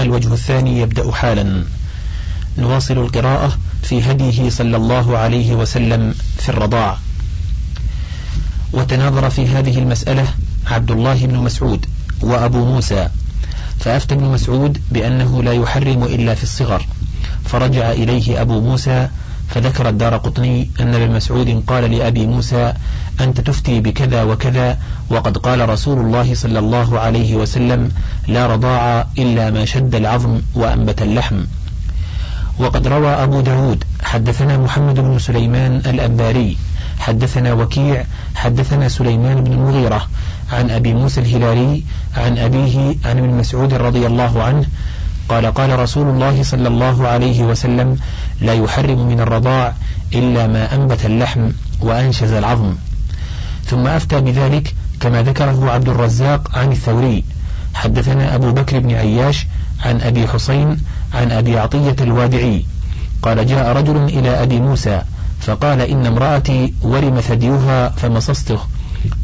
الوجه الثاني يبدأ حالا. نواصل القراءة في هديه صلى الله عليه وسلم في الرضاع. وتناظر في هذه المسألة عبد الله بن مسعود وأبو موسى. فأفتى ابن مسعود بأنه لا يحرم إلا في الصغر. فرجع إليه أبو موسى فذكر الدار قطني أن ابن مسعود قال لأبي موسى أنت تفتي بكذا وكذا وقد قال رسول الله صلى الله عليه وسلم لا رضاع إلا ما شد العظم وأنبت اللحم. وقد روى أبو داود حدثنا محمد بن سليمان الأنباري حدثنا وكيع حدثنا سليمان بن المغيرة عن أبي موسى الهلالي عن أبيه عن ابن مسعود رضي الله عنه قال قال رسول الله صلى الله عليه وسلم لا يحرم من الرضاع إلا ما أنبت اللحم وأنشز العظم. ثم أفتى بذلك كما ذكره عبد الرزاق عن الثوري. حدثنا أبو بكر بن عياش عن أبي حسين عن أبي عطية الوادعي. قال جاء رجل إلى أبي موسى فقال إن امرأتي ورم ثديها فمصصته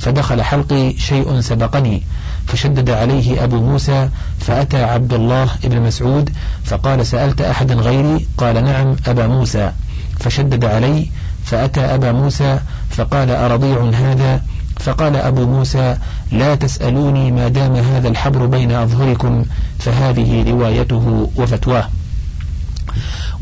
فدخل حلقي شيء سبقني. فشدد عليه أبو موسى فأتى عبد الله بن مسعود فقال سألت أحدا غيري؟ قال نعم أبا موسى. فشدد علي فأتى أبا موسى فقال أرضيع هذا؟ فقال أبو موسى لا تسألوني ما دام هذا الحبر بين أظهركم فهذه روايته وفتواه.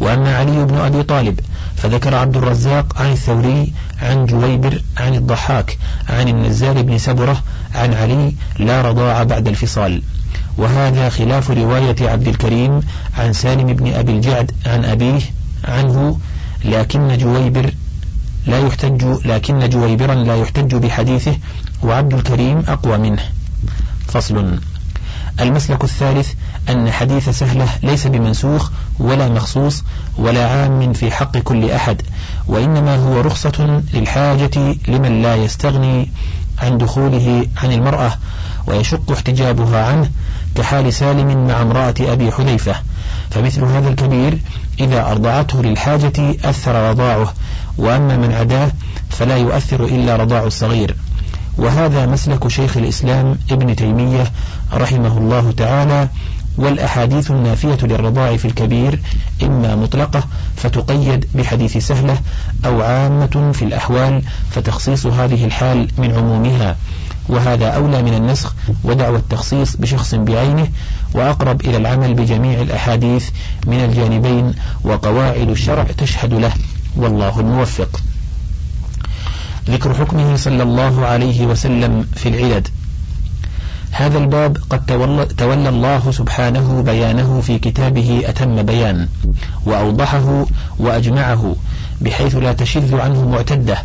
وأما علي بن أبي طالب فذكر عبد الرزاق عن الثوري عن جويبر عن الضحاك عن النزار بن سبرة عن علي لا رضاع بعد الفصال. وهذا خلاف رواية عبد الكريم عن سالم بن أبي الجعد عن أبيه عنه لكن جويبر لا يحتج لكن جويبرا لا يحتج بحديثه وعبد الكريم أقوى منه. فصل. المسلك الثالث أن حديث سهلة ليس بمنسوخ ولا مخصوص ولا عام في حق كل أحد وإنما هو رخصة للحاجة لمن لا يستغني عن دخوله عن المرأة ويشق احتجابها عنه كحال سالم مع امرأة أبي حذيفة فمثل هذا الكبير إذا أرضعته للحاجة أثر رضاعه وأما من عداه فلا يؤثر إلا رضاع الصغير. وهذا مسلك شيخ الإسلام ابن تيمية رحمه الله تعالى والأحاديث النافية للرضاع في الكبير إما مطلقة فتقيد بحديث سهلة أو عامة في الأحوال فتخصيص هذه الحال من عمومها. وهذا أولى من النسخ ودعوى التخصيص بشخص بعينه وأقرب إلى العمل بجميع الأحاديث من الجانبين وقواعد الشرع تشهد له. والله الموفق. ذكر حكمه صلى الله عليه وسلم في العدد. هذا الباب قد تولى, تولى الله سبحانه بيانه في كتابه أتم بيان وأوضحه وأجمعه بحيث لا تشذ عنه معتدة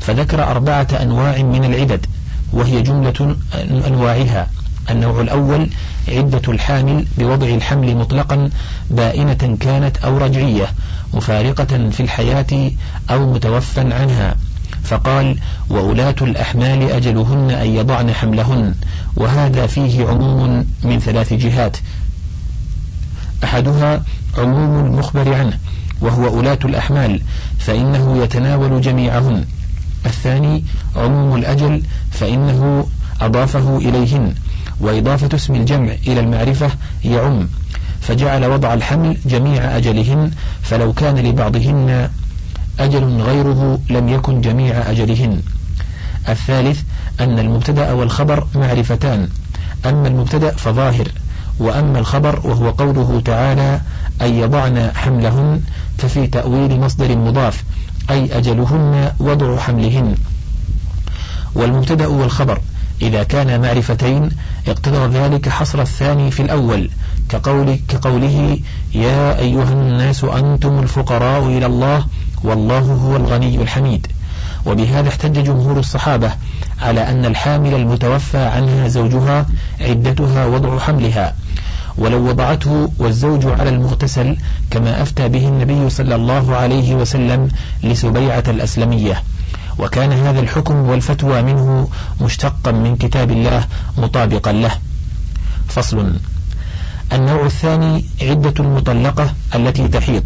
فذكر أربعة أنواع من العدد وهي جملة أنواعها النوع الأول عدة الحامل بوضع الحمل مطلقا بائنة كانت أو رجعية مفارقة في الحياة أو متوفى عنها. فقال وأولاة الأحمال أجلهن أن يضعن حملهن وهذا فيه عموم من ثلاث جهات. أحدها عموم المخبر عنه وهو أولاة الأحمال فإنه يتناول جميعهن. الثاني عموم الأجل فإنه أضافه إليهن. وإضافة اسم الجمع إلى المعرفة يعم فجعل وضع الحمل جميع أجلهن فلو كان لبعضهن أجل غيره لم يكن جميع أجلهن. الثالث أن المبتدأ والخبر معرفتان. أما المبتدأ فظاهر وأما الخبر وهو قوله تعالى أن يضعن حملهن ففي تأويل مصدر مضاف أي أجلهن وضع حملهن. والمبتدأ والخبر إذا كان معرفتين اقتضى ذلك حصر الثاني في الأول كقول كقوله يا أيها الناس أنتم الفقراء إلى الله والله هو الغني الحميد. وبهذا احتج جمهور الصحابة على أن الحامل المتوفى عنها زوجها عدتها وضع حملها. ولو وضعته والزوج على المغتسل كما أفتى به النبي صلى الله عليه وسلم لسبيعة الأسلمية. وكان هذا الحكم والفتوى منه مشتقا من كتاب الله مطابقا له. فصل النوع الثاني عدة المطلقة التي تحيط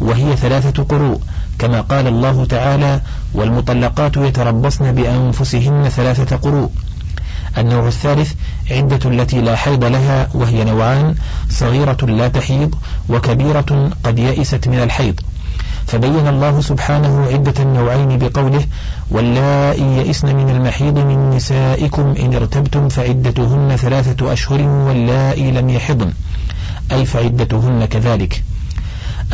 وهي ثلاثة قروء كما قال الله تعالى والمطلقات يتربصن بأنفسهن ثلاثة قروء النوع الثالث عدة التي لا حيض لها وهي نوعان صغيرة لا تحيض وكبيرة قد يئست من الحيض. فبين الله سبحانه عدة النوعين بقوله واللائي يئسن من المحيض من نسائكم إن ارتبتم فعدتهن ثلاثة أشهر واللائي لم يحضن أي فعدتهن كذلك.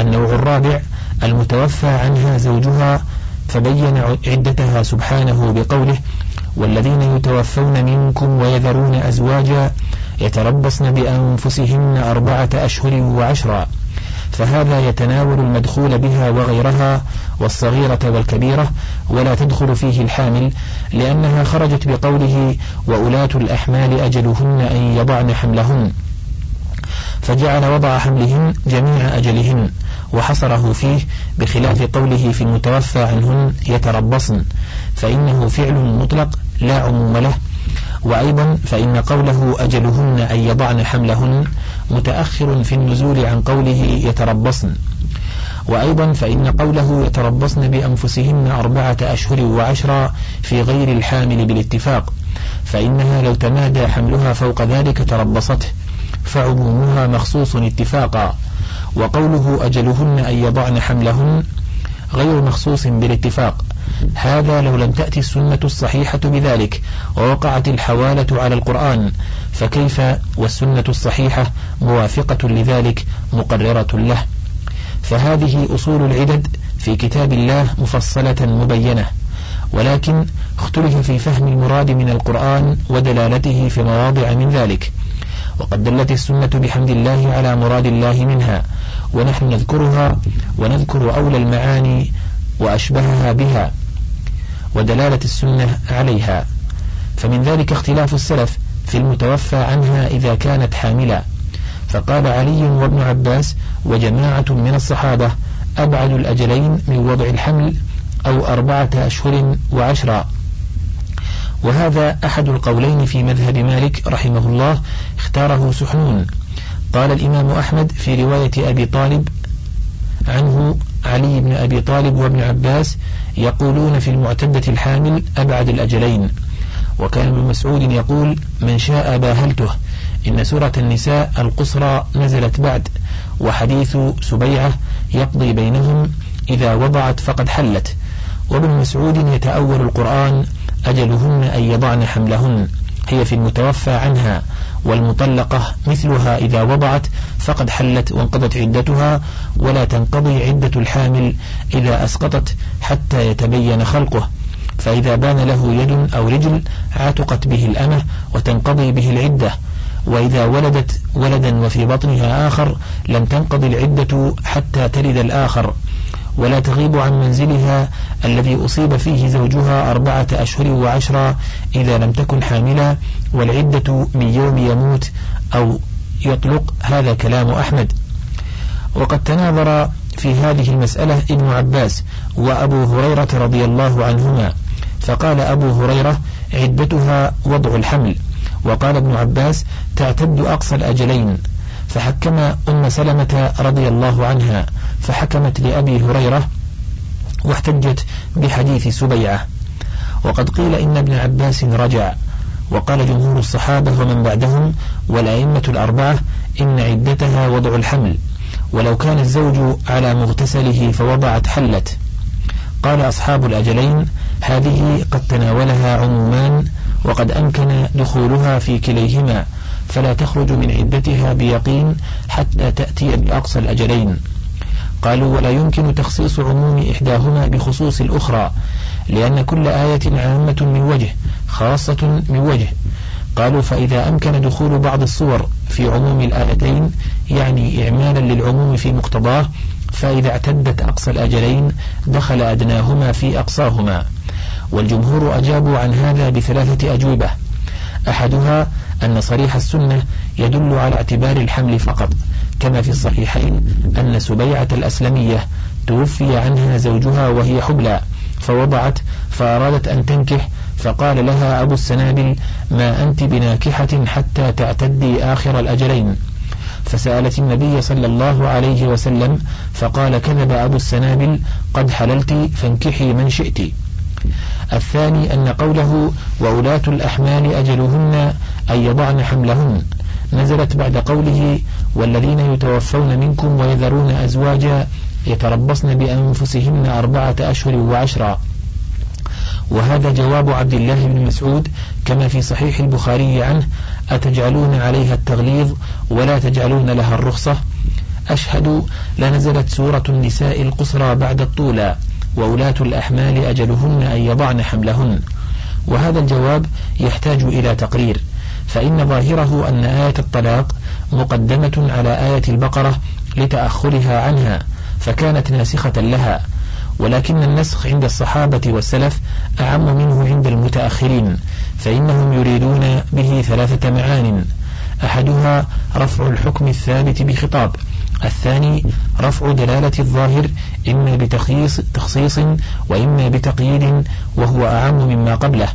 النوع الرابع المتوفى عنها زوجها فبين عدتها سبحانه بقوله والذين يتوفون منكم ويذرون أزواجا يتربصن بأنفسهن أربعة أشهر وعشرا فهذا يتناول المدخول بها وغيرها والصغيرة والكبيرة ولا تدخل فيه الحامل لأنها خرجت بقوله وأولاة الأحمال أجلهن أن يضعن حملهن فجعل وضع حملهن جميع أجلهن وحصره فيه بخلاف قوله في المتوفى عنهن يتربصن فإنه فعل مطلق لا عموم له. وأيضا فإن قوله أجلهن أن يضعن حملهن متأخر في النزول عن قوله يتربصن. وأيضا فإن قوله يتربصن بأنفسهن أربعة أشهر وعشرا في غير الحامل بالاتفاق فإنها لو تمادى حملها فوق ذلك تربصته. فعمومها مخصوص اتفاقا وقوله أجلهن أن يضعن حملهن غير مخصوص بالاتفاق. هذا لو لم تأتي السنة الصحيحة بذلك ووقعت الحوالة على القرآن فكيف والسنة الصحيحة موافقة لذلك مقررة له؟ فهذه أصول العدد في كتاب الله مفصلة مبينة ولكن اختلف في فهم المراد من القرآن ودلالته في مواضع من ذلك. وقد دلت السنة بحمد الله على مراد الله منها ونحن نذكرها ونذكر أولى المعاني وأشبهها بها ودلالة السنة عليها. فمن ذلك اختلاف السلف في المتوفى عنها إذا كانت حاملا فقال علي وابن عباس وجماعة من الصحابة أبعد الأجلين من وضع الحمل أو أربعة أشهر وعشرا وهذا أحد القولين في مذهب مالك رحمه الله اختاره سحنون. قال الإمام أحمد في رواية أبي طالب عنه علي بن أبي طالب وابن عباس يقولون في المعتدة الحامل أبعد الأجلين. وكان ابن مسعود يقول من شاء باهلته. إن سورة النساء القصرى نزلت بعد وحديث سبيعة يقضي بينهم إذا وضعت فقد حلت. وابن مسعود يتأول القرآن أجلهن أن يضعن حملهن. هي في المتوفى عنها والمطلقة مثلها إذا وضعت فقد حلت وانقضت عدتها ولا تنقضي عدة الحامل إذا أسقطت حتى يتبين خلقه. فإذا بان له يد أو رجل عاتقت به الأمة وتنقضي به العدة. وإذا ولدت ولدا وفي بطنها آخر لم تنقضي العدة حتى تلد الآخر. ولا تغيب عن منزلها الذي أصيب فيه زوجها أربعة أشهر وعشرة إذا لم تكن حاملا والعدة من يوم يموت أو يطلق هذا كلام أحمد. وقد تناظر في هذه المسألة ابن عباس وأبو هريرة رضي الله عنهما فقال أبو هريرة عدتها وضع الحمل وقال ابن عباس تعتد أقصى الأجلين فحكم أم سلمة رضي الله عنها فحكمت لأبي هريرة واحتجت بحديث سبيعة وقد قيل إن ابن عباس رجع وقال جمهور الصحابة ومن بعدهم والأئمة الأربعة إن عدتها وضع الحمل ولو كان الزوج على مغتسله فوضعت حلت. قال أصحاب الأجلين هذه قد تناولها عمومان وقد أمكن دخولها في كليهما فلا تخرج من عدتها بيقين حتى تأتي بأقصى الأجلين. قالوا ولا يمكن تخصيص عموم إحداهما بخصوص الأخرى لأن كل آية عامة من وجه خاصة من وجه. قالوا فإذا أمكن دخول بعض الصور في عموم الآيتين يعني إعمالا للعموم في مقتضاه فإذا اعتدت أقصى الأجلين دخل أدناهما في أقصاهما. والجمهور أجابوا عن هذا بثلاثة أجوبة. أحدها أن صريح السنة يدل على اعتبار الحمل فقط كما في الصحيحين أن سبيعة الأسلمية توفي عنها زوجها وهي حبلى فوضعت فأرادت أن تنكح فقال لها أبو السنابل ما أنت بناكحة حتى تعتدي آخر الأجلين. فسألت النبي صلى الله عليه وسلم فقال كذب أبو السنابل قد حللت فانكحي من شئت. الثاني أن قوله وولاة الأحمال أجلهن أن يضعن حملهن. نزلت بعد قوله والذين يتوفون منكم ويذرون أزواجا يتربصن بأنفسهن أربعة أشهر وعشرا. وهذا جواب عبد الله بن مسعود كما في صحيح البخاري عنه أتجعلون عليها التغليظ ولا تجعلون لها الرخصة؟ أشهد لنزلت سورة النساء القصرى بعد الطولى وولاة الأحمال أجلهن أن يضعن حملهن. وهذا الجواب يحتاج إلى تقرير. فإن ظاهره أن آية الطلاق مقدمة على آية البقرة لتأخرها عنها فكانت ناسخة لها ولكن النسخ عند الصحابة والسلف أعم منه عند المتأخرين فإنهم يريدون به ثلاثة معان أحدها رفع الحكم الثابت بخطاب الثاني رفع دلالة الظاهر إما بتخصيص تخصيص وإما بتقييد وهو أعم مما قبله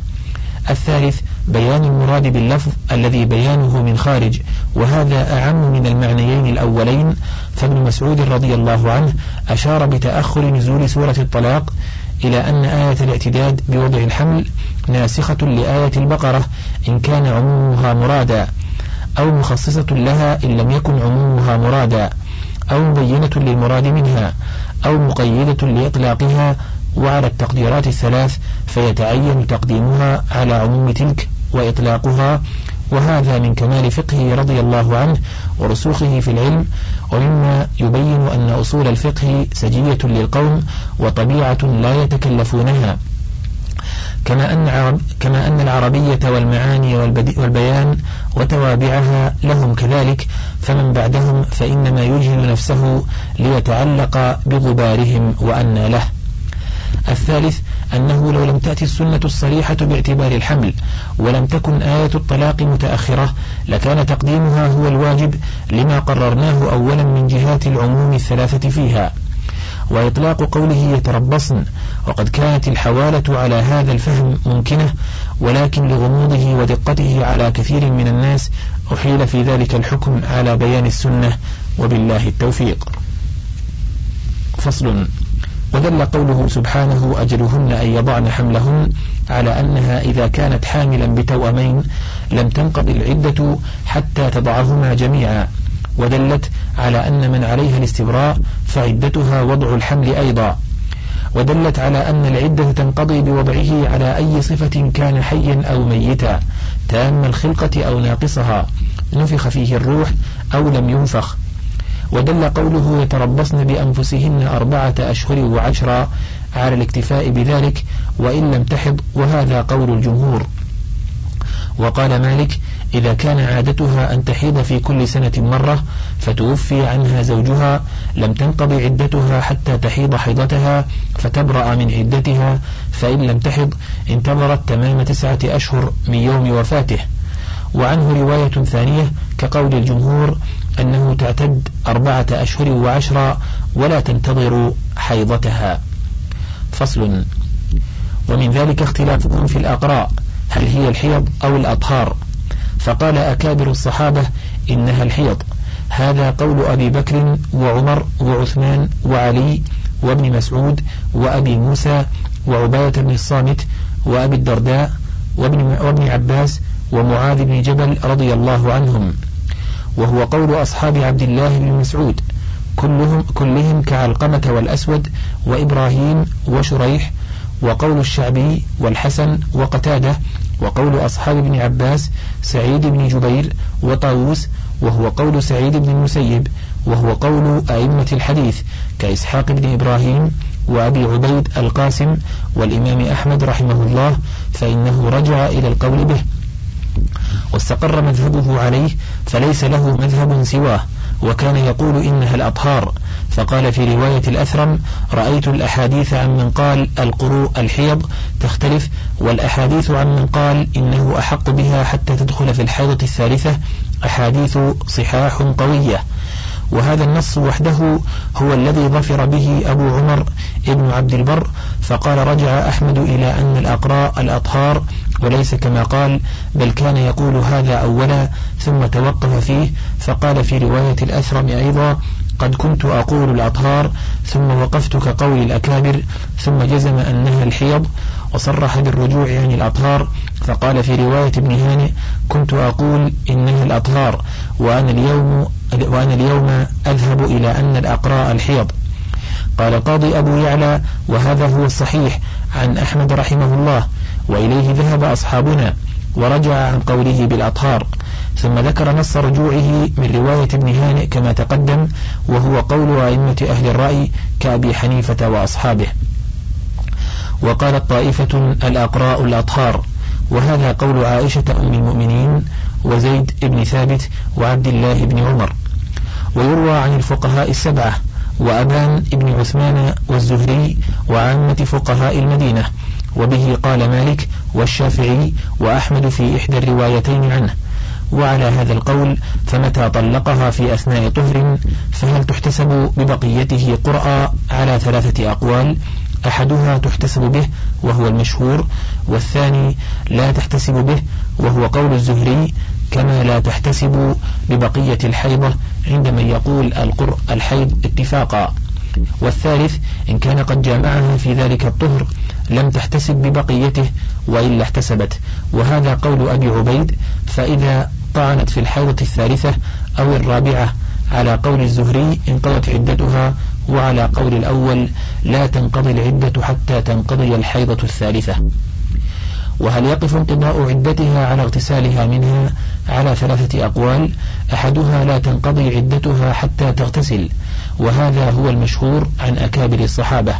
الثالث بيان المراد باللفظ الذي بيانه من خارج وهذا أعم من المعنيين الأولين. فابن مسعود رضي الله عنه أشار بتأخر نزول سورة الطلاق إلى أن آية الاعتداد بوضع الحمل ناسخة لآية البقرة إن كان عمومها مرادا أو مخصصة لها إن لم يكن عمومها مرادا أو مبينة للمراد منها أو مقيدة لإطلاقها. وعلى التقديرات الثلاث فيتعين تقديمها على عموم تلك. وإطلاقها وهذا من كمال فقهه رضي الله عنه ورسوخه في العلم ومما يبين أن أصول الفقه سجية للقوم وطبيعة لا يتكلفونها. كما أن, عرب كما أن العربية والمعاني والبيان وتوابعها لهم كذلك فمن بعدهم فإنما يجهل نفسه ليتعلق بغبارهم وأن له. الثالث أنه لو لم تأتي السنة الصريحة باعتبار الحمل ولم تكن آية الطلاق متأخرة لكان تقديمها هو الواجب لما قررناه أولا من جهات العموم الثلاثة فيها. وإطلاق قوله يتربصن وقد كانت الحوالة على هذا الفهم ممكنة ولكن لغموضه ودقته على كثير من الناس أحيل في ذلك الحكم على بيان السنة وبالله التوفيق. فصل. ودل قوله سبحانه أجلهن أن يضعن حملهن على أنها إذا كانت حاملا بتوأمين لم تنقض العدة حتى تضعهما جميعا. ودلت على أن من عليها الاستبراء فعدتها وضع الحمل أيضا. ودلت على أن العدة تنقضي بوضعه على أي صفة كان حيا أو ميتا تام الخلقة أو ناقصها. نفخ فيه الروح أو لم ينفخ. ودل قوله يتربصن بأنفسهن أربعة أشهر وعشرا على الاكتفاء بذلك وإن لم تحض وهذا قول الجمهور. وقال مالك إذا كان عادتها أن تحيض في كل سنة مرة فتوفي عنها زوجها لم تنقض عدتها حتى تحيض حيضتها فتبرأ من عدتها فإن لم تحض انتظرت تمام تسعة أشهر من يوم وفاته. وعنه رواية ثانية كقول الجمهور أنه تعتد أربعة أشهر وعشرا ولا تنتظر حيضتها. فصل. ومن ذلك اختلافهم في الأقراء هل هي الحيض أو الأطهار؟ فقال أكابر الصحابة إنها الحيض. هذا قول أبي بكر وعمر وعثمان وعلي وابن مسعود وأبي موسى وعباية بن الصامت وأبي الدرداء وابن, وابن عباس ومعاذ بن جبل رضي الله عنهم. وهو قول أصحاب عبد الله بن مسعود. كلهم, كلهم كعلقمة والأسود وإبراهيم وشريح وقول الشعبي والحسن وقتادة وقول أصحاب ابن عباس سعيد بن جبير وطاووس وهو قول سعيد بن المسيب وهو قول أئمة الحديث كإسحاق بن إبراهيم وأبي عبيد القاسم والإمام أحمد رحمه الله فإنه رجع إلى القول به. واستقر مذهبه عليه فليس له مذهب سواه. وكان يقول إنها الأطهار. فقال في رواية الأثرم رأيت الأحاديث عن من قال القروء الحيض تختلف والأحاديث عن من قال إنه أحق بها حتى تدخل في الحيضة الثالثة أحاديث صحاح قوية. وهذا النص وحده هو الذي ظفر به أبو عمر ابن عبد البر فقال رجع أحمد إلى أن الأقراء الأطهار وليس كما قال بل كان يقول هذا أولا ثم توقف فيه فقال في رواية الأثرم أيضا قد كنت أقول الأطهار ثم وقفت كقول الأكابر ثم جزم أنها الحيض وصرح بالرجوع عن الأطهار فقال في رواية ابن هانئ كنت أقول إنها الأطهار وأنا اليوم وأنا اليوم أذهب إلى أن الأقراء الحيض. قال قاضي أبو يعلى وهذا هو الصحيح عن أحمد رحمه الله وإليه ذهب أصحابنا ورجع عن قوله بالأطهار ثم ذكر نص رجوعه من رواية ابن هانئ كما تقدم وهو قول أئمة أهل الرأي كأبي حنيفة وأصحابه. وقالت طائفة الأقراء الأطهار وهذا قول عائشة أم المؤمنين وزيد بن ثابت وعبد الله بن عمر. ويروى عن الفقهاء السبعة وأبان بن عثمان والزهري وعامة فقهاء المدينة. وبه قال مالك والشافعي وأحمد في إحدى الروايتين عنه. وعلى هذا القول فمتى طلقها في أثناء طهر فهل تحتسب ببقيته قرأ على ثلاثة أقوال؟ أحدها تحتسب به وهو المشهور والثاني لا تحتسب به وهو قول الزهري كما لا تحتسب ببقية الحيضة عند من يقول القرء الحيض اتفاقا. والثالث إن كان قد جامعها في ذلك الطهر لم تحتسب ببقيته وإلا احتسبت. وهذا قول أبي عبيد فإذا طعنت في الحيضة الثالثة أو الرابعة على قول الزهري انقضت عدتها وعلى قول الأول لا تنقضي العدة حتى تنقضي الحيضة الثالثة. وهل يقف انقضاء عدتها على اغتسالها منها على ثلاثة أقوال؟ أحدها لا تنقضي عدتها حتى تغتسل. وهذا هو المشهور عن أكابر الصحابة.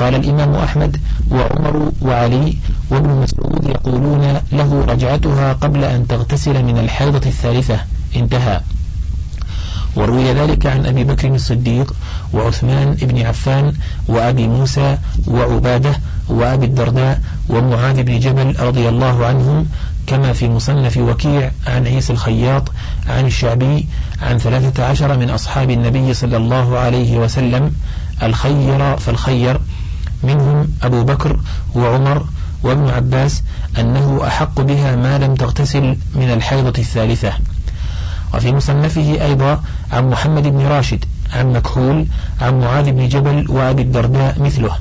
قال الإمام أحمد وعمر وعلي وابن مسعود يقولون له رجعتها قبل أن تغتسل من الحيضة الثالثة. انتهى. وروي ذلك عن أبي بكر الصديق وعثمان بن عفان وأبي موسى وعبادة وأبي الدرداء ومعاذ بن جبل رضي الله عنهم كما في مصنف وكيع عن عيسى الخياط عن الشعبي عن ثلاثة عشر من أصحاب النبي صلى الله عليه وسلم الخير فالخير. منهم أبو بكر وعمر وابن عباس أنه أحق بها ما لم تغتسل من الحيضة الثالثة. وفي مصنفه أيضا عن محمد بن راشد عن مكحول عن معاذ بن جبل وأبي الدرداء مثله.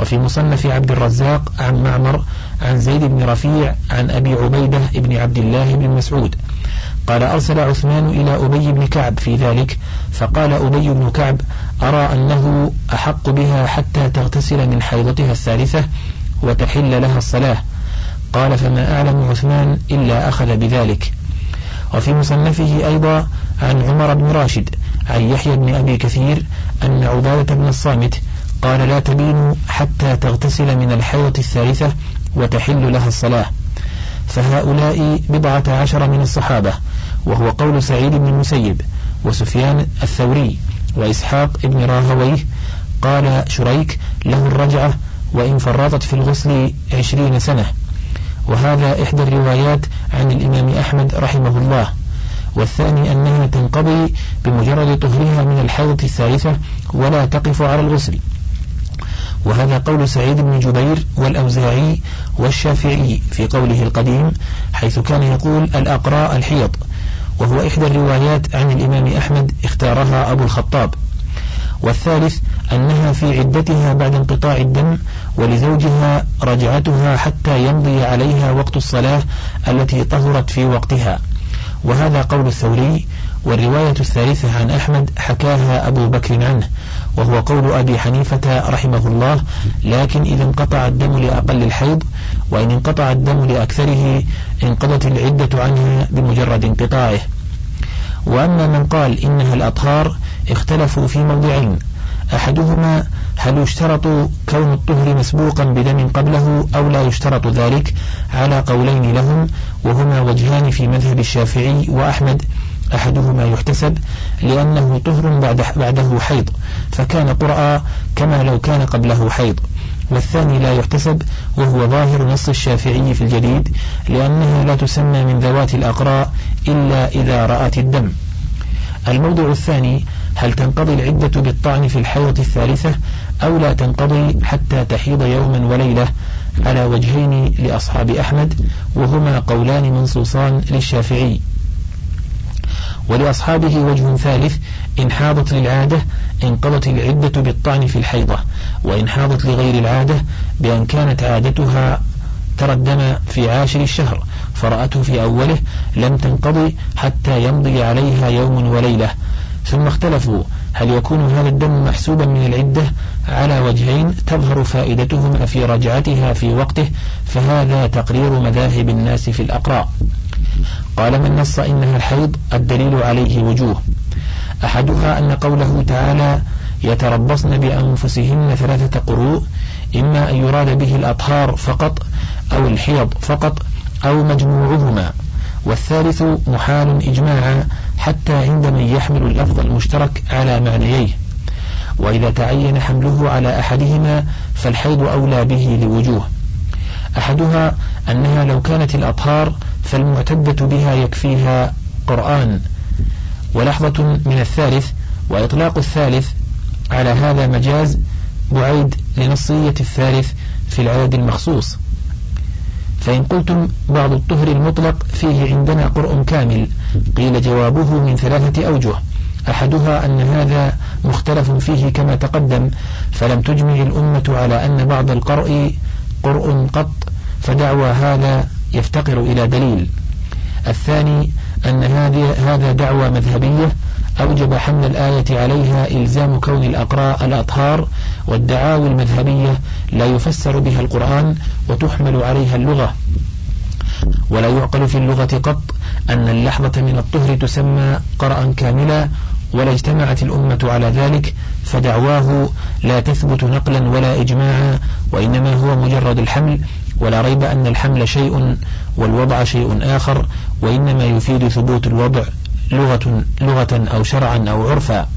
وفي مصنف عبد الرزاق عن معمر عن زيد بن رفيع عن أبي عبيدة بن عبد الله بن مسعود. قال أرسل عثمان إلى أبي بن كعب في ذلك فقال أبي بن كعب أرى أنه أحق بها حتى تغتسل من حيضتها الثالثة وتحل لها الصلاة. قال فما أعلم عثمان إلا أخذ بذلك. وفي مصنفه أيضا عن عمر بن راشد عن يحيى بن أبي كثير أن عبادة بن الصامت قال لا تبين حتى تغتسل من الحيضة الثالثة وتحل لها الصلاة. فهؤلاء بضعة عشر من الصحابة وهو قول سعيد بن المسيب وسفيان الثوري وإسحاق بن راهويه قال شريك له الرجعة وإن فرطت في الغسل عشرين سنة. وهذا إحدى الروايات عن الإمام أحمد رحمه الله. والثاني أنها تنقضي بمجرد طهرها من الحيضة الثالثة ولا تقف على الغسل. وهذا قول سعيد بن جبير والأوزاعي والشافعي في قوله القديم حيث كان يقول الأقراء الحيض. وهو إحدى الروايات عن الإمام أحمد اختارها أبو الخطاب. والثالث أنها في عدتها بعد انقطاع الدم ولزوجها رجعتها حتى يمضي عليها وقت الصلاة التي طهرت في وقتها. وهذا قول الثوري والرواية الثالثة عن أحمد حكاها أبو بكر عنه. وهو قول أبي حنيفة رحمه الله لكن إذا انقطع الدم لأقل الحيض وإن انقطع الدم لأكثره انقضت العدة عنها بمجرد انقطاعه. وأما من قال إنها الأطهار اختلفوا في موضعين أحدهما هل يشترط كون الطهر مسبوقا بدم قبله أو لا يشترط ذلك؟ على قولين لهم وهما وجهان في مذهب الشافعي وأحمد. أحدهما يحتسب لأنه طهر بعد بعده حيض فكان قرأ كما لو كان قبله حيض. والثاني لا يحتسب وهو ظاهر نص الشافعي في الجديد لأنها لا تسمى من ذوات الأقراء إلا إذا رأت الدم. الموضوع الثاني هل تنقضي العدة بالطعن في الحيضة الثالثة أو لا تنقضي حتى تحيض يوما وليلة على وجهين لأصحاب أحمد وهما قولان منصوصان للشافعي. ولأصحابه وجه ثالث إن حاضت للعادة انقضت العدة بالطعن في الحيضة وإن حاضت لغير العادة بأن كانت عادتها ترى الدم في عاشر الشهر فرأته في أوله لم تنقضي حتى يمضي عليها يوم وليلة. ثم اختلفوا هل يكون هذا الدم محسوبا من العدة؟ على وجهين تظهر فائدتهما في رجعتها في وقته فهذا تقرير مذاهب الناس في الأقراء قال من نص إنها الحيض الدليل عليه وجوه. أحدها أن قوله تعالى يتربصن بأنفسهن ثلاثة قروء إما أن يراد به الأطهار فقط أو الحيض فقط أو مجموعهما. والثالث محال إجماعا حتى عند من يحمل اللفظ المشترك على معنييه. وإذا تعين حمله على أحدهما فالحيض أولى به لوجوه. أحدها أنها لو كانت الأطهار فالمعتدة بها يكفيها قرآن. ولحظة من الثالث وإطلاق الثالث على هذا مجاز بعيد لنصية الثالث في العدد المخصوص. فإن قلتم بعض الطهر المطلق فيه عندنا قرء كامل قيل جوابه من ثلاثة أوجه. أحدها أن هذا مختلف فيه كما تقدم فلم تجمع الأمة على أن بعض القرء قرء قط فدعوى هذا يفتقر إلى دليل. الثاني أن هذا دعوى مذهبية. أوجب حمل الآية عليها إلزام كون الأقراء الأطهار والدعاوى المذهبية لا يفسر بها القرآن وتحمل عليها اللغة. ولا يعقل في اللغة قط أن اللحظة من الطهر تسمى قرأ كاملا ولا اجتمعت الأمة على ذلك فدعواه لا تثبت نقلا ولا إجماعا وإنما هو مجرد الحمل ولا ريب أن الحمل شيء والوضع شيء آخر وإنما يفيد ثبوت الوضع لغة, لغة أو شرعا أو عرفا.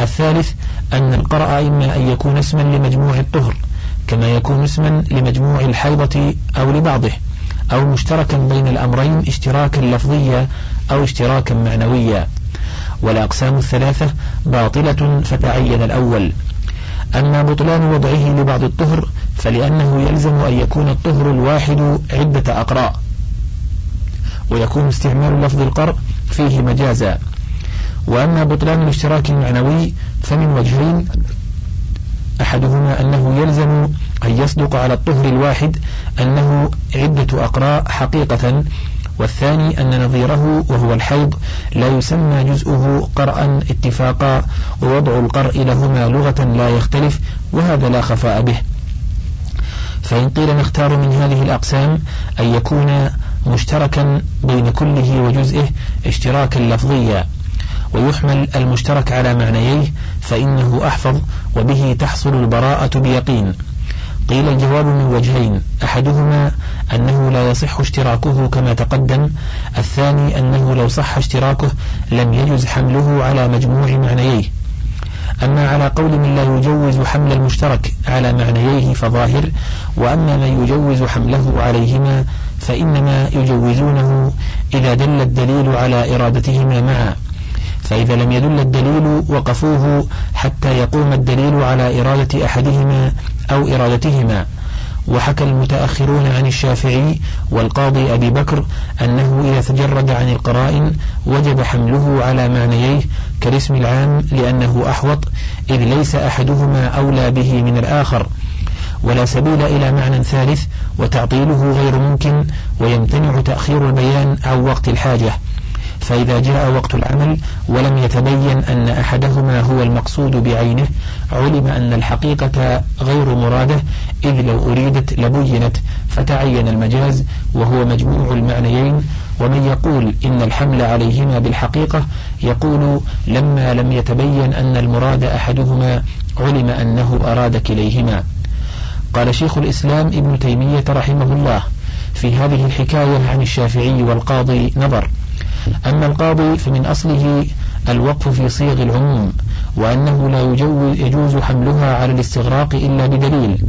الثالث أن القرأ إما أن يكون اسما لمجموع الطهر كما يكون اسما لمجموع الحيضة أو لبعضه أو مشتركا بين الأمرين اشتراكا لفظيا أو اشتراكا معنويا. والأقسام الثلاثة باطلة فتعين الأول. أما بطلان وضعه لبعض الطهر فلأنه يلزم أن يكون الطهر الواحد عدة أقراء. ويكون استعمال لفظ القرء فيه مجازا. وأما بطلان الاشتراك المعنوي فمن وجهين. أحدهما أنه يلزم أن يصدق على الطهر الواحد أنه عدة أقراء حقيقة. والثاني أن نظيره وهو الحيض لا يسمى جزءه قرأ اتفاقا. ووضع القرء لهما لغة لا يختلف وهذا لا خفاء به. فإن قيل نختار من هذه الأقسام أن يكون مشتركا بين كله وجزئه اشتراكا لفظيا ويحمل المشترك على معنييه فإنه أحفظ وبه تحصل البراءة بيقين. قيل الجواب من وجهين أحدهما أنه لا يصح اشتراكه كما تقدم الثاني أنه لو صح اشتراكه لم يجز حمله على مجموع معنييه. أما على قول من لا يجوز حمل المشترك على معنييه فظاهر وأما من يجوز حمله عليهما فإنما يجوزونه إذا دل الدليل على إرادتهما معا. فإذا لم يدل الدليل وقفوه حتى يقوم الدليل على إرادة أحدهما أو إرادتهما. وحكى المتأخرون عن الشافعي والقاضي أبي بكر أنه إذا تجرد عن القرائن وجب حمله على معنييه كالاسم العام لأنه أحوط إذ ليس أحدهما أولى به من الآخر. ولا سبيل إلى معنى ثالث وتعطيله غير ممكن ويمتنع تأخير البيان عن وقت الحاجة. فإذا جاء وقت العمل ولم يتبين أن أحدهما هو المقصود بعينه علم أن الحقيقة غير مرادة إذ لو أريدت لبينت فتعين المجاز وهو مجموع المعنيين. ومن يقول إن الحمل عليهما بالحقيقة يقول لما لم يتبين أن المراد أحدهما علم أنه أراد كليهما. قال شيخ الإسلام ابن تيمية رحمه الله في هذه الحكاية عن الشافعي والقاضي نظر. أما القاضي فمن أصله الوقف في صيغ العموم وأنه لا يجوز حملها على الاستغراق إلا بدليل.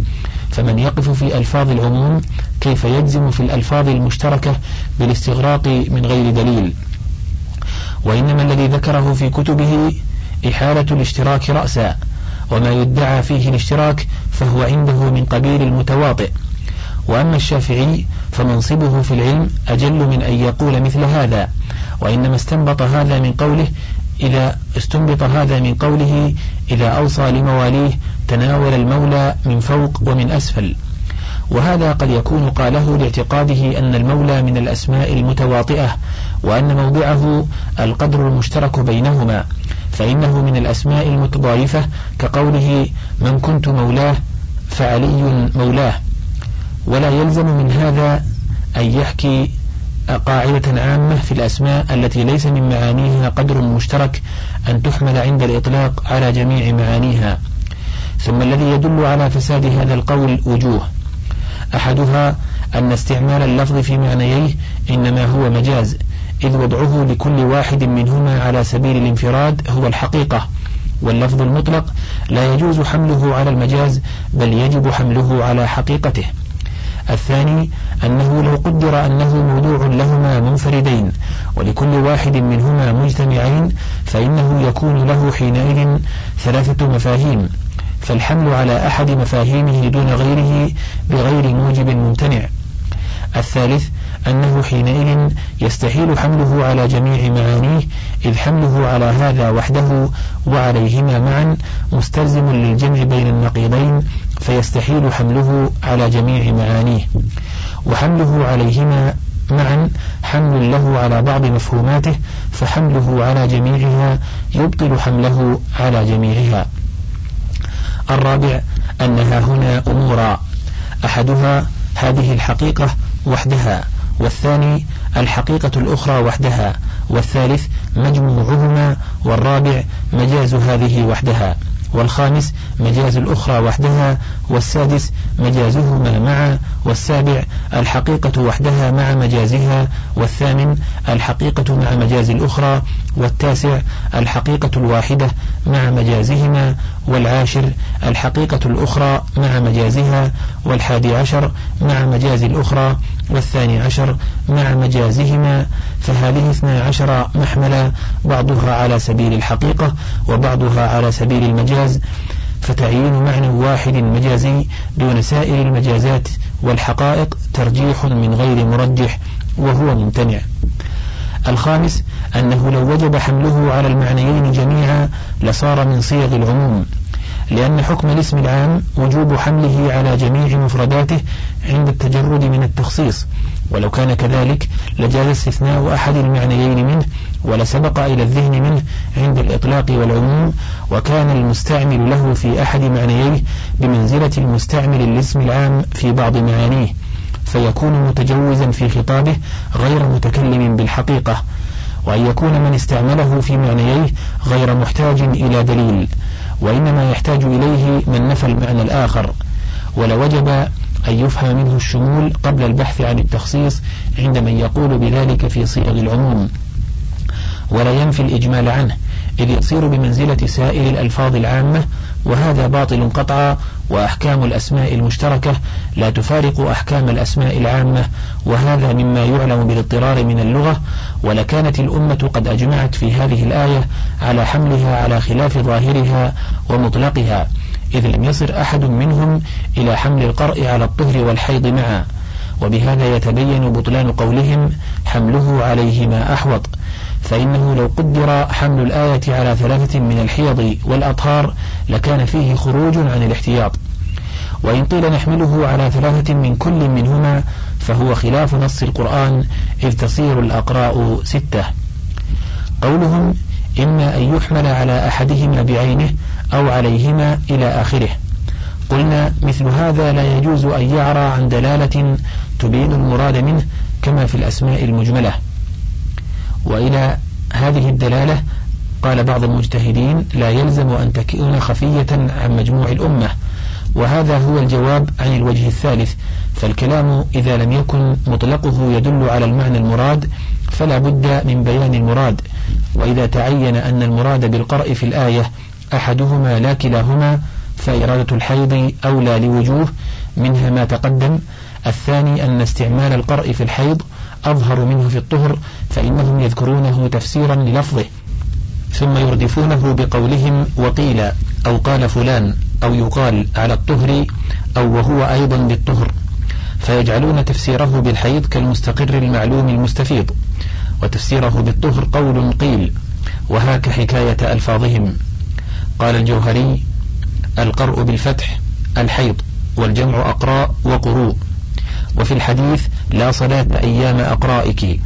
فمن يقف في ألفاظ العموم كيف يجزم في الألفاظ المشتركة بالاستغراق من غير دليل؟ وإنما الذي ذكره في كتبه إحالة الاشتراك رأسا وما يدعى فيه الاشتراك فهو عنده من قبيل المتواطئ وأما الشافعي فمنصبه في العلم أجل من أن يقول مثل هذا وإنما استنبط هذا من قوله إذا استنبط هذا من قوله إذا أوصى لمواليه تناول المولى من فوق ومن أسفل. وهذا قد يكون قاله لاعتقاده أن المولى من الأسماء المتواطئة وأن موضعه القدر المشترك بينهما فإنه من الأسماء المتضايفة كقوله من كنت مولاه فعلي مولاه. ولا يلزم من هذا أن يحكي قاعدة عامة في الأسماء التي ليس من معانيها قدر مشترك أن تحمل عند الإطلاق على جميع معانيها. ثم الذي يدل على فساد هذا القول وجوه. أحدها أن استعمال اللفظ في معنييه إنما هو مجاز إذ وضعه لكل واحد منهما على سبيل الانفراد هو الحقيقة. واللفظ المطلق لا يجوز حمله على المجاز بل يجب حمله على حقيقته. الثاني أنه لو قدر أنه موضوع لهما منفردين ولكل واحد منهما مجتمعين فإنه يكون له حينئذ ثلاثة مفاهيم فالحمل على أحد مفاهيمه دون غيره بغير موجب ممتنع. الثالث أنه حينئذ يستحيل حمله على جميع معانيه إذ حمله على هذا وحده وعليهما معا مستلزم للجمع بين النقيضين فيستحيل حمله على جميع معانيه. وحمله عليهما معا حمل له على بعض مفهوماته فحمله على جميعها يبطل حمله على جميعها. الرابع أنها هنا أمورا. أحدها هذه الحقيقة وحدها. والثاني الحقيقة الأخرى وحدها والثالث مجموعهما والرابع مجاز هذه وحدها والخامس مجاز الأخرى وحدها والسادس مجازهما معا والسابع الحقيقة وحدها مع مجازها والثامن الحقيقة مع مجاز الأخرى والتاسع الحقيقة الواحدة مع مجازهما والعاشر الحقيقة الأخرى مع مجازها والحادي عشر مع مجاز الأخرى والثاني عشر مع مجازهما فهذه اثنا عشر محملا بعضها على سبيل الحقيقة وبعضها على سبيل المجاز فتعيين معنى واحد مجازي دون سائر المجازات والحقائق ترجيح من غير مرجح وهو ممتنع. الخامس أنه لو وجب حمله على المعنيين جميعا لصار من صيغ العموم لأن حكم الاسم العام وجوب حمله على جميع مفرداته عند التجرد من التخصيص. ولو كان كذلك لجاز استثناء أحد المعنيين منه ولسبق إلى الذهن منه عند الإطلاق والعموم وكان المستعمل له في أحد معنييه بمنزلة المستعمل للاسم العام في بعض معانيه. فيكون متجوزا في خطابه غير متكلم بالحقيقة وأن يكون من استعمله في معنييه غير محتاج إلى دليل وإنما يحتاج إليه من نفى المعنى الآخر. ولوجب أن يفهم منه الشمول قبل البحث عن التخصيص عند من يقول بذلك في صيغ العموم. ولا ينفي الإجمال عنه إذ يصير بمنزلة سائر الألفاظ العامة وهذا باطل قطعا وأحكام الأسماء المشتركة لا تفارق أحكام الأسماء العامة وهذا مما يعلم بالاضطرار من اللغة ولكانت الأمة قد أجمعت في هذه الآية على حملها على خلاف ظاهرها ومطلقها إذ لم يصر أحد منهم إلى حمل القرء على الطهر والحيض معا. وبهذا يتبين بطلان قولهم حمله عليهما أحوط. فإنه لو قدر حمل الآية على ثلاثة من الحيض والأطهار لكان فيه خروج عن الاحتياط. وإن قيل نحمله على ثلاثة من كل منهما فهو خلاف نص القرآن إذ تصير الأقراء ستة. قولهم إما أن يحمل على أحدهما بعينه أو عليهما إلى آخره. قلنا مثل هذا لا يجوز أن يعرى عن دلالة تبين المراد منه كما في الأسماء المجملة. وإلى هذه الدلالة قال بعض المجتهدين لا يلزم أن تكون خفية عن مجموع الأمة وهذا هو الجواب عن الوجه الثالث فالكلام إذا لم يكن مطلقه يدل على المعنى المراد فلا بد من بيان المراد. وإذا تعين أن المراد بالقرء في الآية أحدهما لا كلاهما فإرادة الحيض أولى لوجوه منها ما تقدم الثاني أن استعمال القرء في الحيض أظهر منه في الطهر فإنهم يذكرونه تفسيرا للفظه ثم يردفونه بقولهم وقيل أو قال فلان أو يقال على الطهر أو وهو أيضا بالطهر فيجعلون تفسيره بالحيض كالمستقر المعلوم المستفيض وتفسيره بالطهر قول قيل وهاك حكاية ألفاظهم. قال الجوهري القرء بالفتح الحيض والجمع أقراء وقروء. وفي الحديث لا صلاة أيام أقرائك.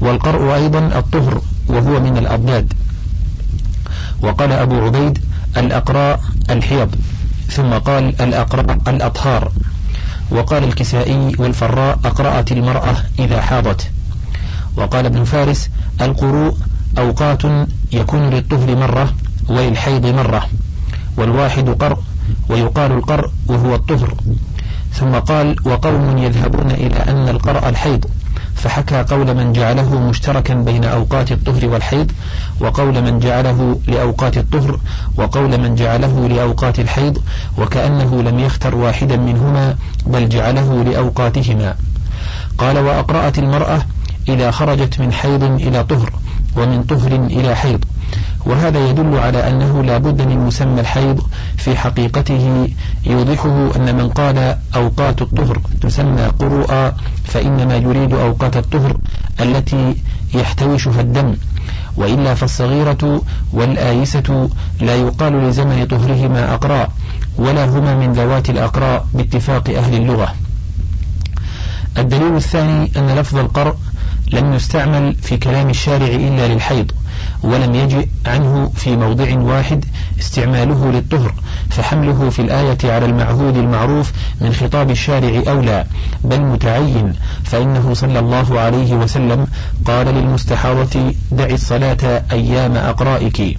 والقرء أيضا الطهر وهو من الأضداد. وقال أبو عبيد الأقراء الحيض. ثم قال الأقراء الأطهار. وقال الكسائي والفراء أقرأت المرأة إذا حاضت. وقال ابن فارس القروء أوقات يكون للطهر مرة وللحيض مرة. والواحد قرء ويقال القرء وهو الطهر. ثم قال وقوم يذهبون إلى أن القرء الحيض. فحكى قول من جعله مشتركا بين أوقات الطهر والحيض وقول من جعله لأوقات الطهر وقول من جعله لأوقات الحيض وكأنه لم يختر واحدا منهما بل جعله لأوقاتهما. قال وأقرأت المرأة إذا خرجت من حيض إلى طهر. ومن طهر إلى حيض. وهذا يدل على أنه لا بد من مسمى الحيض في حقيقته. يوضحه أن من قال أوقات الطهر تسمى قروءا فإنما يريد أوقات الطهر التي يحتوشها الدم. وإلا فالصغيرة والآيسة لا يقال لزمن طهرهما أقراء ولا هما من ذوات الأقراء باتفاق أهل اللغة. الدليل الثاني أن لفظ القرء لم يستعمل في كلام الشارع إلا للحيض. ولم يجئ عنه في موضع واحد استعماله للطهر فحمله في الآية على المعهود المعروف من خطاب الشارع أولى بل متعين فإنه صلى الله عليه وسلم قال للمستحاضة دع الصلاة أيام أقرائك.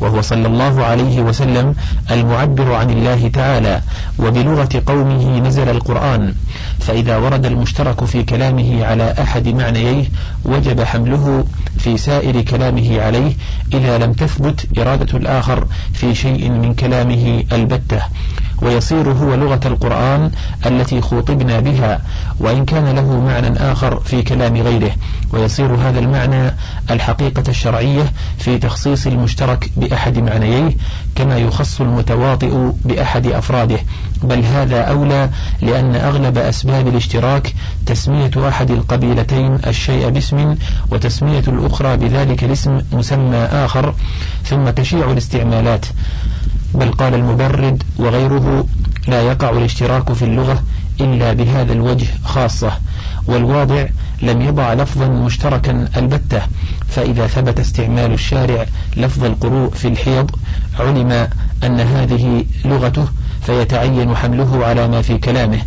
وهو صلى الله عليه وسلم المعبر عن الله تعالى وبلغة قومه نزل القرآن فإذا ورد المشترك في كلامه على أحد معنييه وجب حمله في سائر كلامه عليه إذا لم تثبت إرادة الآخر في شيء من كلامه البتة. ويصير هو لغة القرآن التي خوطبنا بها وإن كان له معنى آخر في كلام غيره. ويصير هذا المعنى الحقيقة الشرعية في تخصيص المشترك بأحد معنييه كما يخص المتواطئ بأحد أفراده. بل هذا أولى لأن أغلب أسباب الاشتراك تسمية أحد القبيلتين الشيء باسم وتسمية الأخرى بذلك الاسم مسمى آخر ثم تشيع الاستعمالات. بل قال المبرد وغيره لا يقع الاشتراك في اللغة إلا بهذا الوجه خاصة والواضع لم يضع لفظا مشتركا البتة فإذا ثبت استعمال الشارع لفظ القروء في الحيض علم أن هذه لغته فيتعين حمله على ما في كلامه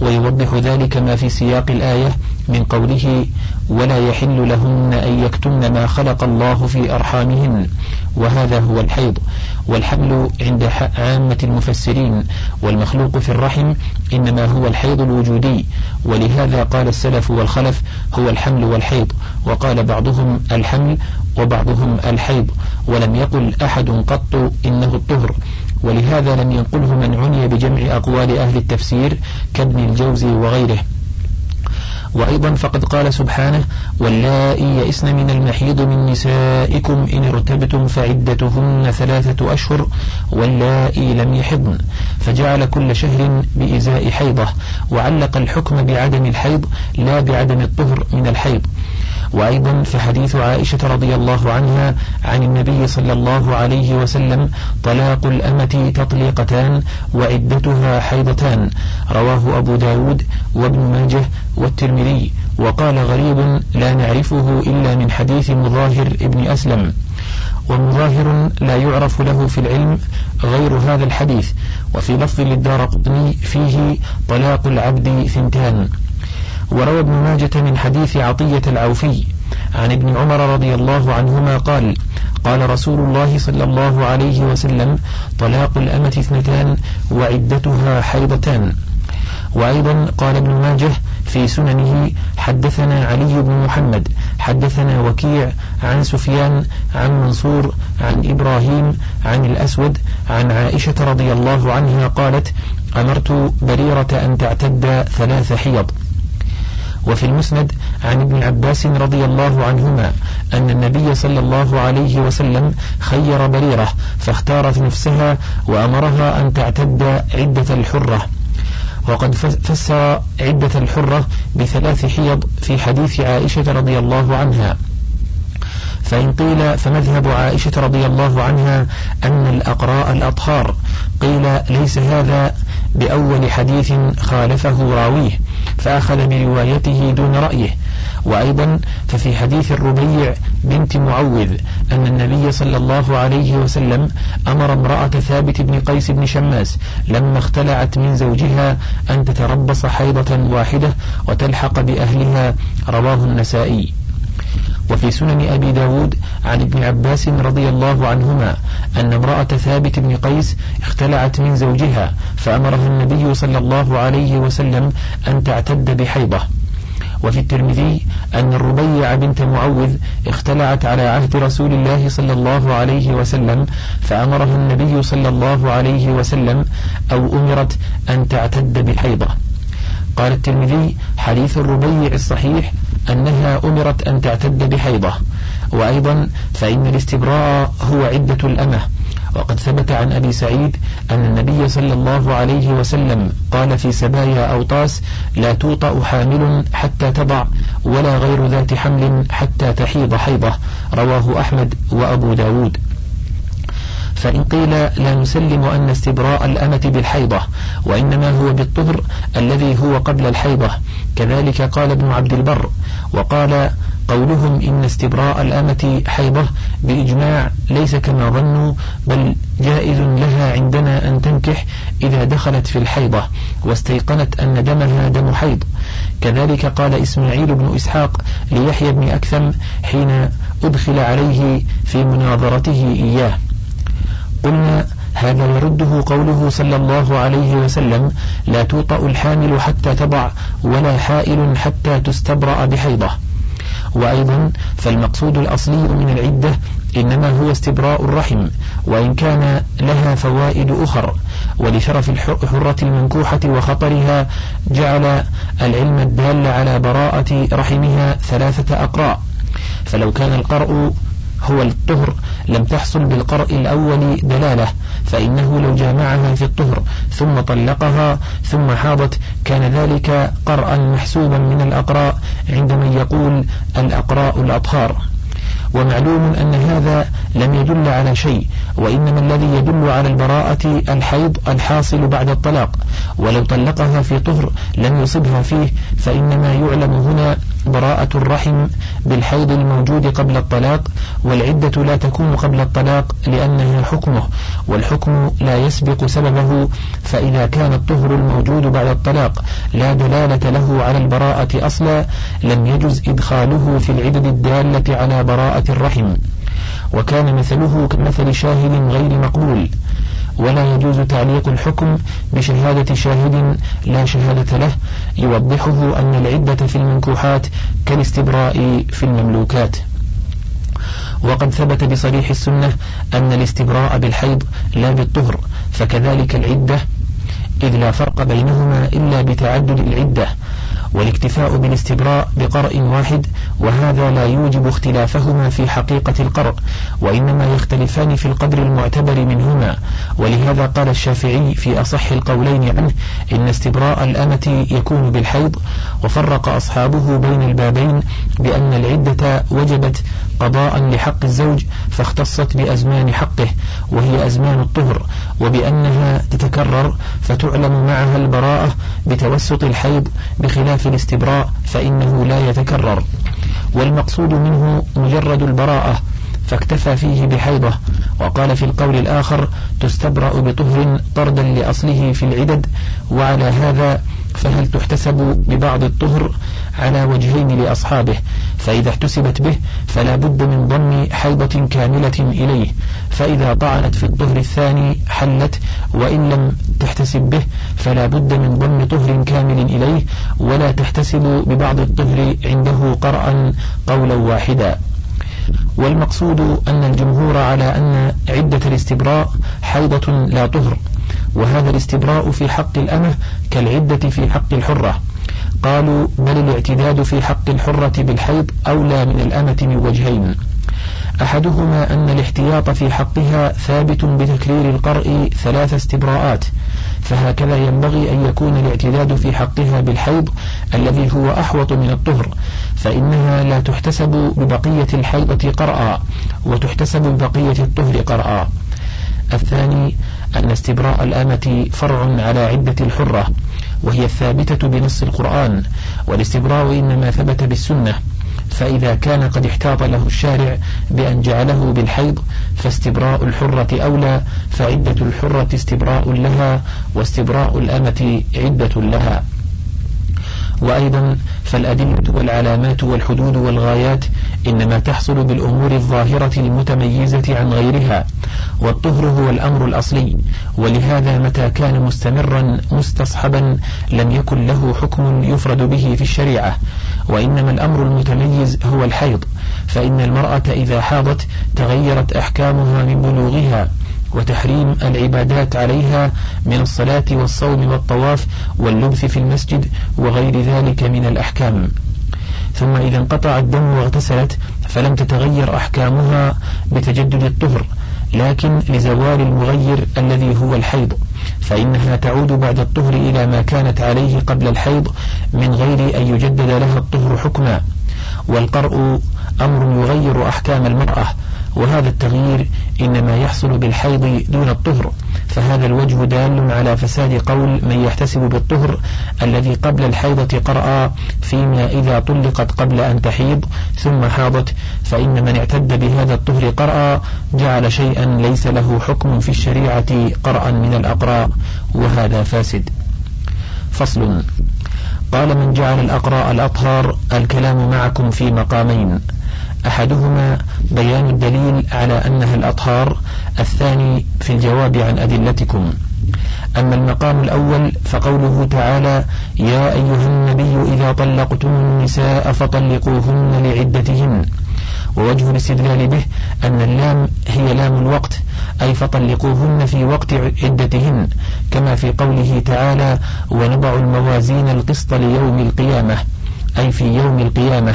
ويوضح ذلك ما في سياق الآية من قوله ولا يحل لهن أن يكتمن ما خلق الله في أرحامهن وهذا هو الحيض والحمل عند عامة المفسرين والمخلوق في الرحم إنما هو الحيض الوجودي. ولهذا قال السلف والخلف هو الحمل والحيض وقال بعضهم الحمل وبعضهم الحيض ولم يقل أحد قط إنه الطهر ولهذا لم ينقله من عني بجمع أقوال أهل التفسير كابن الجوزي وغيره. وأيضا فقد قال سبحانه واللائي يئسن من المحيض من نسائكم إن ارتبتم فعدتهن ثلاثة أشهر واللائي لم يحضن فجعل كل شهر بإزاء حيضة وعلق الحكم بعدم الحيض لا بعدم الطهر من الحيض. وأيضا في حديث عائشة رضي الله عنها عن النبي صلى الله عليه وسلم طلاق الأمة تطليقتان وعدتها حيضتان. رواه أبو داود وابن ماجه والترمذي. وقال غريب لا نعرفه إلا من حديث مظاهر ابن أسلم. ومظاهر لا يعرف له في العلم غير هذا الحديث. وفي لفظ للدار فيه طلاق العبد ثنتان. وروى ابن ماجة من حديث عطية العوفي عن ابن عمر رضي الله عنهما قال قال رسول الله صلى الله عليه وسلم طلاق الأمة اثنتان وعدتها حيضتان. وأيضا قال ابن ماجة في سننه حدثنا علي بن محمد حدثنا وكيع عن سفيان عن منصور عن إبراهيم عن الأسود عن عائشة رضي الله عنها قالت أمرت بريرة أن تعتد ثلاث حيض. وفي المسند عن ابن عباس رضي الله عنهما أن النبي صلى الله عليه وسلم خير بريرة فاختارت نفسها وأمرها أن تعتد عدة الحرة. وقد فسر عدة الحرة بثلاث حيض في حديث عائشة رضي الله عنها. فإن قيل فمذهب عائشة رضي الله عنها أن الأقراء الأطهار قيل ليس هذا بأول حديث خالفه راويه فأخذ بروايته دون رأيه. وأيضا ففي حديث الربيع بنت معوذ أن النبي صلى الله عليه وسلم أمر امرأة ثابت بن قيس بن شماس لما اختلعت من زوجها أن تتربص حيضة واحدة وتلحق بأهلها رواه النسائي. وفي سنن أبي داود عن ابن عباس رضي الله عنهما أن امرأة ثابت بن قيس اختلعت من زوجها فأمرها النبي صلى الله عليه وسلم أن تعتد بحيضة. وفي الترمذي أن الربيع بنت معوذ اختلعت على عهد رسول الله صلى الله عليه وسلم فأمرها النبي صلى الله عليه وسلم أو أمرت أن تعتد بحيضة. قال الترمذي حديث الربيع الصحيح أنها أمرت أن تعتد بحيضة. وأيضا فإن الاستبراء هو عدة الأمة. وقد ثبت عن أبي سعيد أن النبي صلى الله عليه وسلم قال في سبايا أوطاس لا توطأ حامل حتى تضع ولا غير ذات حمل حتى تحيض حيضة رواه أحمد وأبو داود. فإن قيل لا نسلم أن استبراء الأمة بالحيضة وإنما هو بالطهر الذي هو قبل الحيضة. كذلك قال ابن عبد البر وقال قولهم إن استبراء الأمة حيضة بإجماع ليس كما ظنوا بل جائز لها عندنا أن تنكح إذا دخلت في الحيضة واستيقنت أن دمها دم حيض. كذلك قال إسماعيل بن إسحاق ليحيى بن أكثم حين أدخل عليه في مناظرته إياه. قلنا هذا يرده قوله صلى الله عليه وسلم لا توطأ الحامل حتى تضع ولا حائل حتى تستبرأ بحيضة. وأيضا فالمقصود الأصلي من العدة إنما هو استبراء الرحم وإن كان لها فوائد أخر ولشرف الحرة المنكوحة وخطرها جعل العلم الدال على براءة رحمها ثلاثة أقراء. فلو كان القرء هو الطهر لم تحصل بالقرء الأول دلالة فإنه لو جامعها في الطهر ثم طلقها ثم حاضت كان ذلك قرأا محسوبا من الأقراء عند من يقول الأقراء الأطهار. ومعلوم أن هذا لم يدل على شيء وإنما الذي يدل على البراءة الحيض الحاصل بعد الطلاق. ولو طلقها في طهر لم يصبها فيه فإنما يعلم هنا براءة الرحم بالحيض الموجود قبل الطلاق والعدة لا تكون قبل الطلاق لأنها حكمه والحكم لا يسبق سببه فإذا كان الطهر الموجود بعد الطلاق لا دلالة له على البراءة أصلا لم يجز إدخاله في العدد الدالة على براءة الرحم. وكان مثله كمثل شاهد غير مقبول. ولا يجوز تعليق الحكم بشهادة شاهد لا شهادة له يوضحه أن العدة في المنكوحات كالاستبراء في المملوكات. وقد ثبت بصريح السنة أن الاستبراء بالحيض لا بالطهر فكذلك العدة إذ لا فرق بينهما إلا بتعدد العدة. والاكتفاء بالاستبراء بقرء واحد وهذا لا يوجب اختلافهما في حقيقة القرء وإنما يختلفان في القدر المعتبر منهما. ولهذا قال الشافعي في أصح القولين عنه إن استبراء الأمة يكون بالحيض وفرق أصحابه بين البابين بأن العدة وجبت قضاء لحق الزوج فاختصت بأزمان حقه وهي أزمان الطهر وبأنها تتكرر فتعلم معها البراءة بتوسط الحيض بخلاف الاستبراء فإنه لا يتكرر. والمقصود منه مجرد البراءة فاكتفى فيه بحيضة وقال في القول الآخر تستبرأ بطهر طردا لأصله في العدد وعلى هذا فهل تحتسب ببعض الطهر على وجهين لأصحابه؟ فإذا احتسبت به فلا بد من ضم حيضة كاملة إليه فإذا طعنت في الطهر الثاني حلت وإن لم تحتسب به فلا بد من ضم طهر كامل إليه ولا تحتسب ببعض الطهر عنده قرأ قولا واحدا. والمقصود أن الجمهور على أن عدة الاستبراء حيضة لا طهر وهذا الاستبراء في حق الأمة كالعدة في حق الحرة. قالوا بل الاعتداد في حق الحرة بالحيض أولى من الأمة من وجهين أحدهما أن الاحتياط في حقها ثابت بتكرير القرء ثلاث استبراءات فهكذا ينبغي أن يكون الاعتداد في حقها بالحيض الذي هو أحوط من الطهر فإنها لا تحتسب ببقية الحيضة قرأ وتحتسب ببقية الطهر قرأ الثاني أن استبراء الأمة فرع على عدة الحرة وهي الثابتة بنص القرآن والاستبراء إنما ثبت بالسنة. فإذا كان قد احتاط له الشارع بأن جعله بالحيض فاستبراء الحرة أولى فعدة الحرة استبراء لها واستبراء الأمة عدة لها. وأيضا فالأدلة والعلامات والحدود والغايات إنما تحصل بالأمور الظاهرة المتميزة عن غيرها والطهر هو الأمر الأصلي ولهذا متى كان مستمرا مستصحبا لم يكن له حكم يفرد به في الشريعة وإنما الأمر المتميز هو الحيض فإن المرأة إذا حاضت تغيرت أحكامها من بلوغها وتحريم العبادات عليها من الصلاة والصوم والطواف واللبث في المسجد وغير ذلك من الأحكام. ثم إذا انقطع الدم واغتسلت فلم تتغير أحكامها بتجدد الطهر لكن لزوال المغير الذي هو الحيض فإنها تعود بعد الطهر إلى ما كانت عليه قبل الحيض من غير أن يجدد لها الطهر حكما. والقرء أمر يغير أحكام المرأة وهذا التغيير إنما يحصل بالحيض دون الطهر فهذا الوجه دال على فساد قول من يحتسب بالطهر الذي قبل الحيضة قرأ فيما إذا طلقت قبل أن تحيض ثم حاضت فإن من اعتد بهذا الطهر قرأ جعل شيئا ليس له حكم في الشريعة قرأ من الأقراء وهذا فاسد. فصل قال من جعل الأقراء الأطهار الكلام معكم في مقامين. أحدهما بيان الدليل على أنها الأطهار الثاني في الجواب عن أدلتكم. أما المقام الأول فقوله تعالى يا أيها النبي إذا طلقتم النساء فطلقوهن لعدتهن ووجه الاستدلال به أن اللام هي لام الوقت أي فطلقوهن في وقت عدتهن كما في قوله تعالى ونضع الموازين القسط ليوم القيامة أي في يوم القيامة.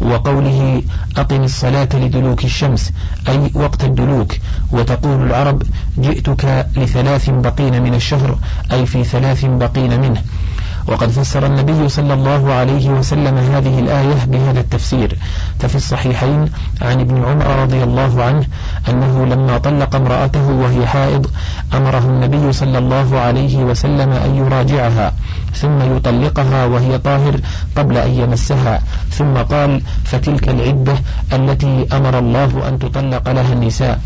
وقوله أقم الصلاة لدلوك الشمس أي وقت الدلوك. وتقول العرب جئتك لثلاث بقين من الشهر أي في ثلاث بقين منه. وقد فسر النبي صلى الله عليه وسلم هذه الآية بهذا التفسير. ففي الصحيحين عن ابن عمر رضي الله عنه أنه لما طلق امرأته وهي حائض أمره النبي صلى الله عليه وسلم أن يراجعها ثم يطلقها وهي طاهر قبل أن يمسها. ثم قال فتلك العدة التي أمر الله أن تطلق لها النساء.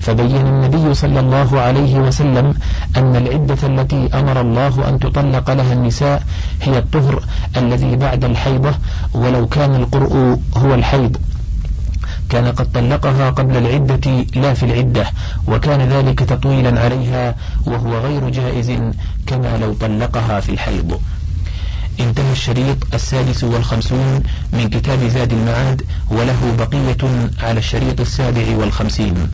فبين النبي صلى الله عليه وسلم أن العدة التي أمر الله أن تطلق لها النساء هي الطهر الذي بعد الحيضة ولو كان القرء هو الحيض. كان قد طلقها قبل العدة لا في العدة وكان ذلك تطويلا عليها وهو غير جائز كما لو طلقها في الحيض. انتهى الشريط السادس والخمسون من كتاب زاد المعاد وله بقية على الشريط السابع والخمسين.